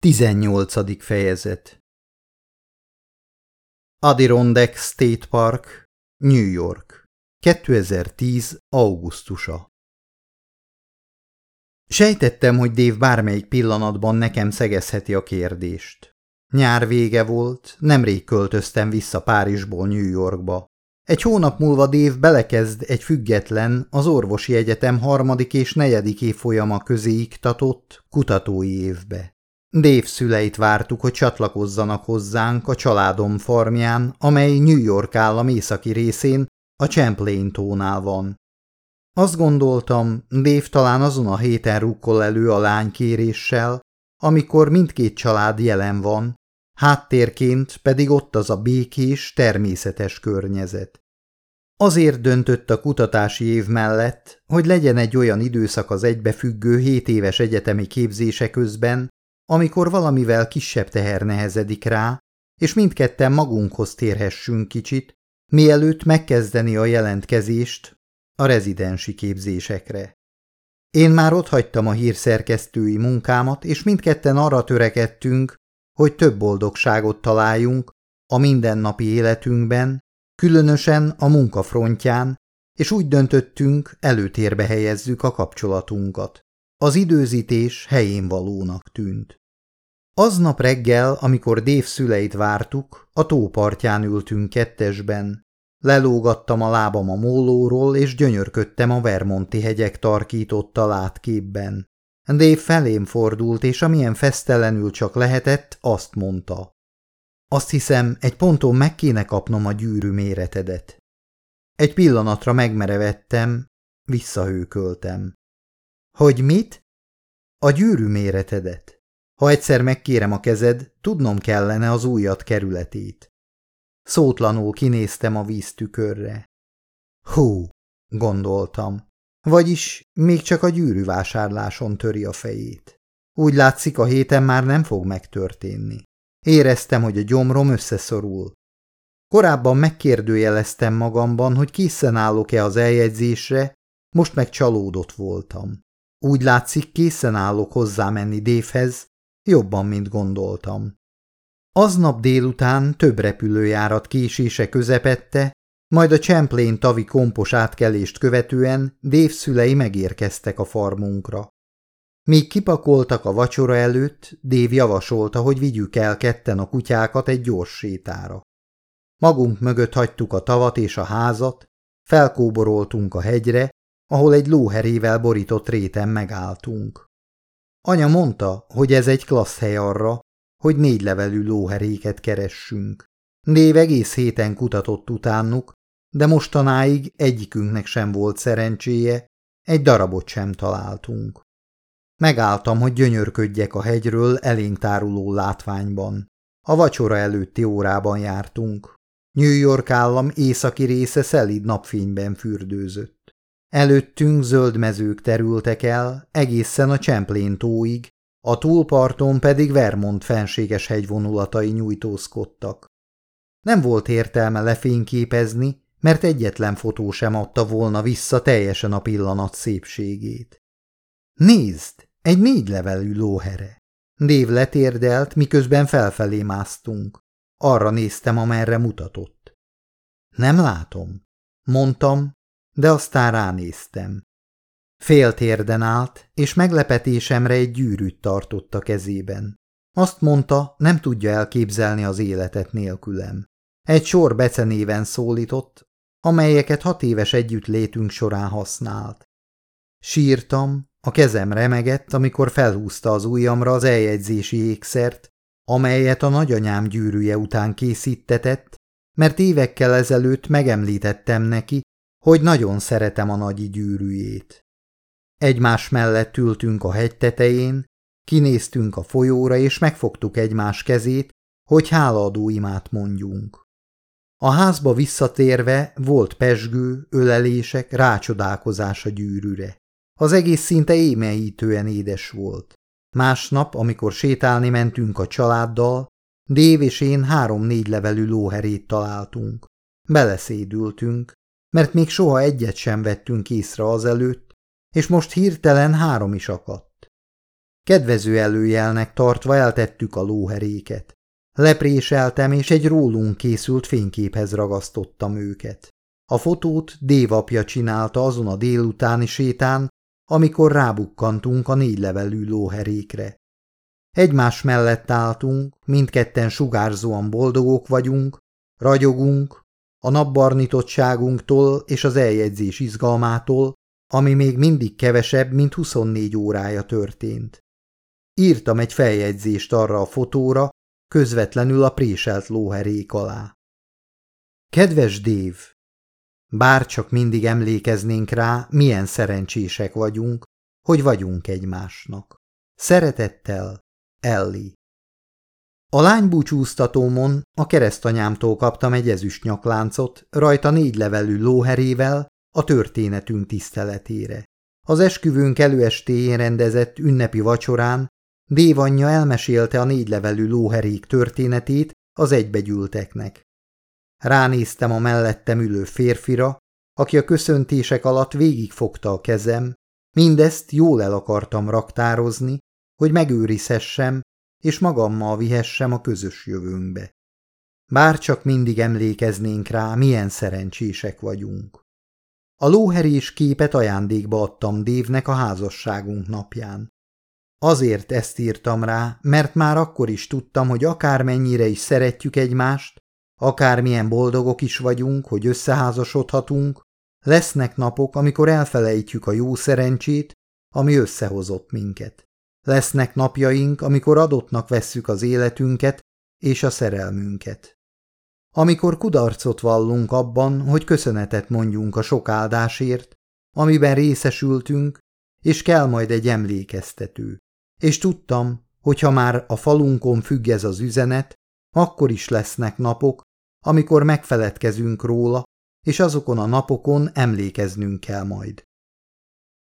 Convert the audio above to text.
18. fejezet Adirondack State Park, New York, 2010. augusztusa Sejtettem, hogy Dave bármelyik pillanatban nekem szegezheti a kérdést. Nyár vége volt, nemrég költöztem vissza Párizsból New Yorkba. Egy hónap múlva Dave belekezd egy független, az orvosi egyetem harmadik és negyedik évfolyama közé iktatott kutatói évbe. Dave szüleit vártuk, hogy csatlakozzanak hozzánk a családom farmján, amely New York állam északi részén, a Champlain tónál van. Azt gondoltam, Dave talán azon a héten rukkol elő a lány kéréssel, amikor mindkét család jelen van, háttérként pedig ott az a békés, természetes környezet. Azért döntött a kutatási év mellett, hogy legyen egy olyan időszak az egybefüggő 7 éves egyetemi képzése közben, amikor valamivel kisebb teher nehezedik rá, és mindketten magunkhoz térhessünk kicsit, mielőtt megkezdeni a jelentkezést a rezidensi képzésekre. Én már ott hagytam a hírszerkesztői munkámat, és mindketten arra törekedtünk, hogy több boldogságot találjunk a mindennapi életünkben, különösen a munkafrontján, és úgy döntöttünk, előtérbe helyezzük a kapcsolatunkat. Az időzítés helyén valónak tűnt. Aznap reggel, amikor Dév szüleit vártuk, a tópartján ültünk kettesben. Lelógattam a lábam a mólóról, és gyönyörködtem a Vermonti hegyek tarkította látképben. Dave felém fordult, és amilyen fesztelenül csak lehetett, azt mondta. Azt hiszem, egy ponton meg kéne kapnom a gyűrű méretedet. Egy pillanatra megmerevettem, visszahőköltem. Hogy mit? A gyűrű méretedet. Ha egyszer megkérem a kezed, tudnom kellene az újat kerületét. Szótlanul kinéztem a víztükörre. Hú, gondoltam. Vagyis még csak a gyűrűvásárláson töri a fejét. Úgy látszik, a héten már nem fog megtörténni. Éreztem, hogy a gyomrom összeszorul. Korábban megkérdőjeleztem magamban, hogy készen állok-e az eljegyzésre, most meg csalódott voltam. Úgy látszik, készen állok hozzá menni Dévhez, Jobban, mint gondoltam. Aznap délután több repülőjárat késése közepette, majd a Champlain tavi kompos átkelést követően Dave szülei megérkeztek a farmunkra. Míg kipakoltak a vacsora előtt, Dave javasolta, hogy vigyük el ketten a kutyákat egy gyors sétára. Magunk mögött hagytuk a tavat és a házat, felkóboroltunk a hegyre, ahol egy lóherével borított réten megálltunk. Anya mondta, hogy ez egy klassz hely arra, hogy négy levelű lóheréket keressünk. Név egész héten kutatott utánuk, de mostanáig egyikünknek sem volt szerencséje, egy darabot sem találtunk. Megálltam, hogy gyönyörködjek a hegyről elénk látványban. A vacsora előtti órában jártunk. New York állam északi része szelíd napfényben fürdőzött. Előttünk zöld mezők terültek el, egészen a Champlain tóig, a túlparton pedig Vermont fenséges hegyvonulatai nyújtózkodtak. Nem volt értelme lefényképezni, mert egyetlen fotó sem adta volna vissza teljesen a pillanat szépségét. Nézd, egy négy levelű lóhere. Dév letérdelt, miközben felfelé másztunk. Arra néztem, amerre mutatott. Nem látom, mondtam, de aztán ránéztem. Féltérden állt, és meglepetésemre egy gyűrűt tartott a kezében. Azt mondta, nem tudja elképzelni az életet nélkülem. Egy sor becenéven szólított, amelyeket hat éves együttlétünk során használt. Sírtam, a kezem remegett, amikor felhúzta az ujjamra az eljegyzési ékszert, amelyet a nagyanyám gyűrűje után készítetett, mert évekkel ezelőtt megemlítettem neki, hogy nagyon szeretem a nagy gyűrűjét. Egymás mellett ültünk a hegy tetején, kinéztünk a folyóra, és megfogtuk egymás kezét, hogy hálaadó imát mondjunk. A házba visszatérve volt pesgő, ölelések, rácsodálkozás a gyűrűre. Az egész szinte émeítően édes volt. Másnap, amikor sétálni mentünk a családdal, Dév és én három-négy levelű lóherét találtunk. Beleszédültünk, mert még soha egyet sem vettünk észre azelőtt, és most hirtelen három is akadt. Kedvező előjelnek tartva eltettük a lóheréket. Lepréseltem, és egy rólunk készült fényképhez ragasztottam őket. A fotót dévapja csinálta azon a délutáni sétán, amikor rábukkantunk a négy levelű lóherékre. Egymás mellett álltunk, mindketten sugárzóan boldogok vagyunk, ragyogunk, a napbarnitottságunktól és az eljegyzés izgalmától, ami még mindig kevesebb, mint 24 órája történt. Írtam egy feljegyzést arra a fotóra, közvetlenül a préselt lóherék alá. Kedves Dév! Bár csak mindig emlékeznénk rá, milyen szerencsések vagyunk, hogy vagyunk egymásnak. Szeretettel, Elli. A lánybúcsúztatómon a keresztanyámtól kaptam egy ezüst nyakláncot, rajta négy levelű lóherével, a történetünk tiszteletére. Az esküvőnk előestéjén rendezett ünnepi vacsorán Dévanyja elmesélte a négy levelű lóherék történetét az egybegyűlteknek. Ránéztem a mellettem ülő férfira, aki a köszöntések alatt végigfogta a kezem, mindezt jól el akartam raktározni, hogy megőrizhessem, és magammal vihessem a közös jövőnkbe. Bár csak mindig emlékeznénk rá, milyen szerencsések vagyunk. A lóherés képet ajándékba adtam Dévnek a házasságunk napján. Azért ezt írtam rá, mert már akkor is tudtam, hogy akármennyire is szeretjük egymást, akármilyen boldogok is vagyunk, hogy összeházasodhatunk, lesznek napok, amikor elfelejtjük a jó szerencsét, ami összehozott minket. Lesznek napjaink, amikor adottnak vesszük az életünket és a szerelmünket. Amikor kudarcot vallunk abban, hogy köszönetet mondjunk a sok áldásért, amiben részesültünk, és kell majd egy emlékeztető. És tudtam, hogy ha már a falunkon függ ez az üzenet, akkor is lesznek napok, amikor megfeledkezünk róla, és azokon a napokon emlékeznünk kell majd.